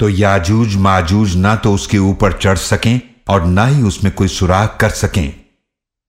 तो याजूज माजूज ना तो उसके ऊपर चढ़ सकें और ना ही उसमें कोई सुराग कर सकें।